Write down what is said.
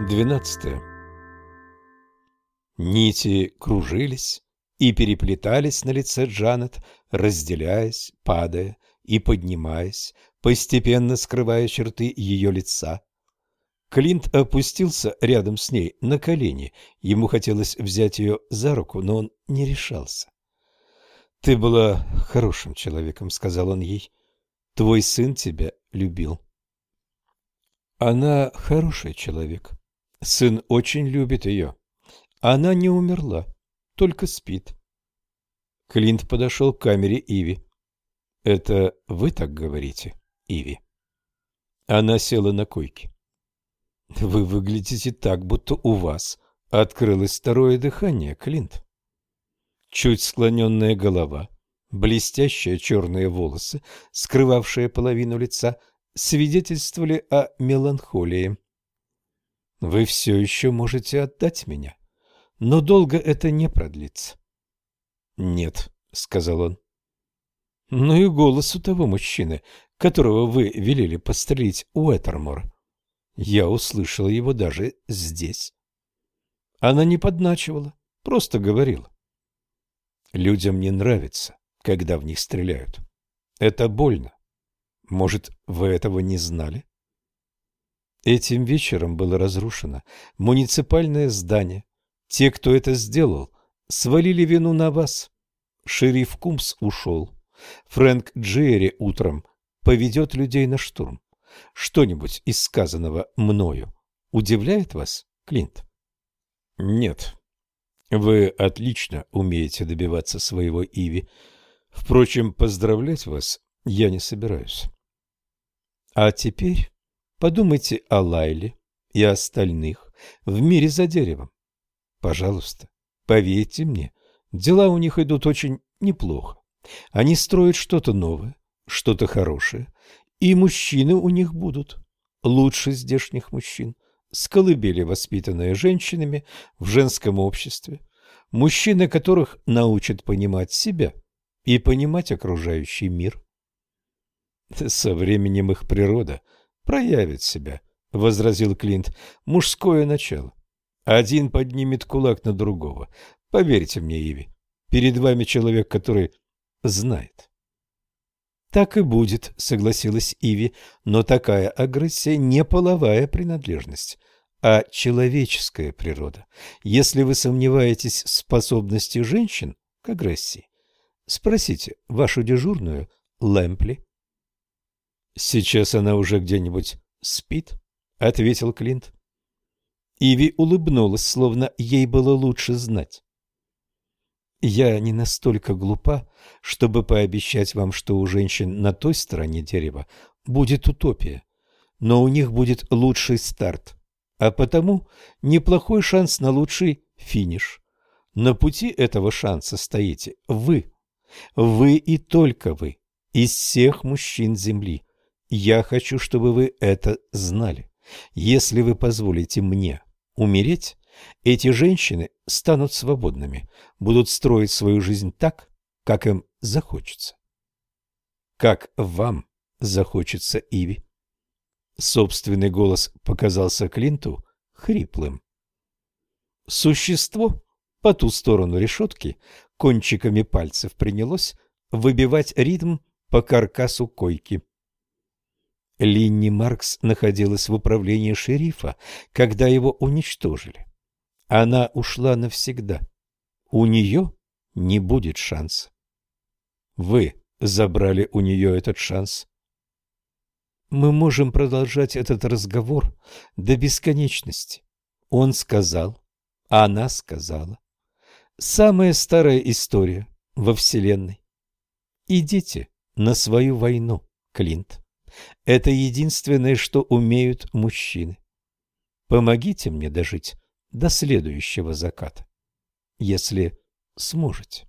12. Нити кружились и переплетались на лице Джанет, разделяясь, падая и поднимаясь, постепенно скрывая черты ее лица. Клинт опустился рядом с ней на колени. Ему хотелось взять ее за руку, но он не решался. «Ты была хорошим человеком», — сказал он ей. «Твой сын тебя любил». Она хороший человек. Сын очень любит ее. Она не умерла, только спит. Клинт подошел к камере Иви. «Это вы так говорите, Иви?» Она села на койке. «Вы выглядите так, будто у вас открылось второе дыхание, Клинт». Чуть склоненная голова, блестящие черные волосы, скрывавшие половину лица, свидетельствовали о меланхолии. Вы все еще можете отдать меня, но долго это не продлится. Нет, сказал он. Ну и голос у того мужчины, которого вы велели пострелить у Этермор. Я услышал его даже здесь. Она не подначивала, просто говорила. Людям не нравится, когда в них стреляют. Это больно. Может, вы этого не знали? Этим вечером было разрушено муниципальное здание. Те, кто это сделал, свалили вину на вас. Шериф Кумс ушел. Фрэнк Джерри утром поведет людей на штурм. Что-нибудь из сказанного мною удивляет вас, Клинт? Нет. Вы отлично умеете добиваться своего Иви. Впрочем, поздравлять вас я не собираюсь. А теперь Подумайте о Лайле и остальных в мире за деревом. Пожалуйста, поверьте мне, дела у них идут очень неплохо. Они строят что-то новое, что-то хорошее, и мужчины у них будут лучше здешних мужчин, с воспитанные женщинами в женском обществе, мужчины, которых научат понимать себя и понимать окружающий мир. Со временем их природа – проявит себя, — возразил Клинт. — Мужское начало. Один поднимет кулак на другого. Поверьте мне, Иви, перед вами человек, который знает. — Так и будет, — согласилась Иви, — но такая агрессия не половая принадлежность, а человеческая природа. Если вы сомневаетесь в способности женщин к агрессии, спросите вашу дежурную Лэмпли. Сейчас она уже где-нибудь спит, ответил Клинт. Иви улыбнулась, словно ей было лучше знать. Я не настолько глупа, чтобы пообещать вам, что у женщин на той стороне дерева будет утопия, но у них будет лучший старт, а потому неплохой шанс на лучший финиш. На пути этого шанса стоите вы. Вы и только вы из всех мужчин Земли. Я хочу, чтобы вы это знали. Если вы позволите мне умереть, эти женщины станут свободными, будут строить свою жизнь так, как им захочется. Как вам захочется, Иви? Собственный голос показался Клинту хриплым. Существо по ту сторону решетки кончиками пальцев принялось выбивать ритм по каркасу койки. Линни Маркс находилась в управлении шерифа, когда его уничтожили. Она ушла навсегда. У нее не будет шанса. Вы забрали у нее этот шанс. Мы можем продолжать этот разговор до бесконечности. Он сказал, она сказала. Самая старая история во Вселенной. Идите на свою войну, Клинт. Это единственное, что умеют мужчины. Помогите мне дожить до следующего заката, если сможете.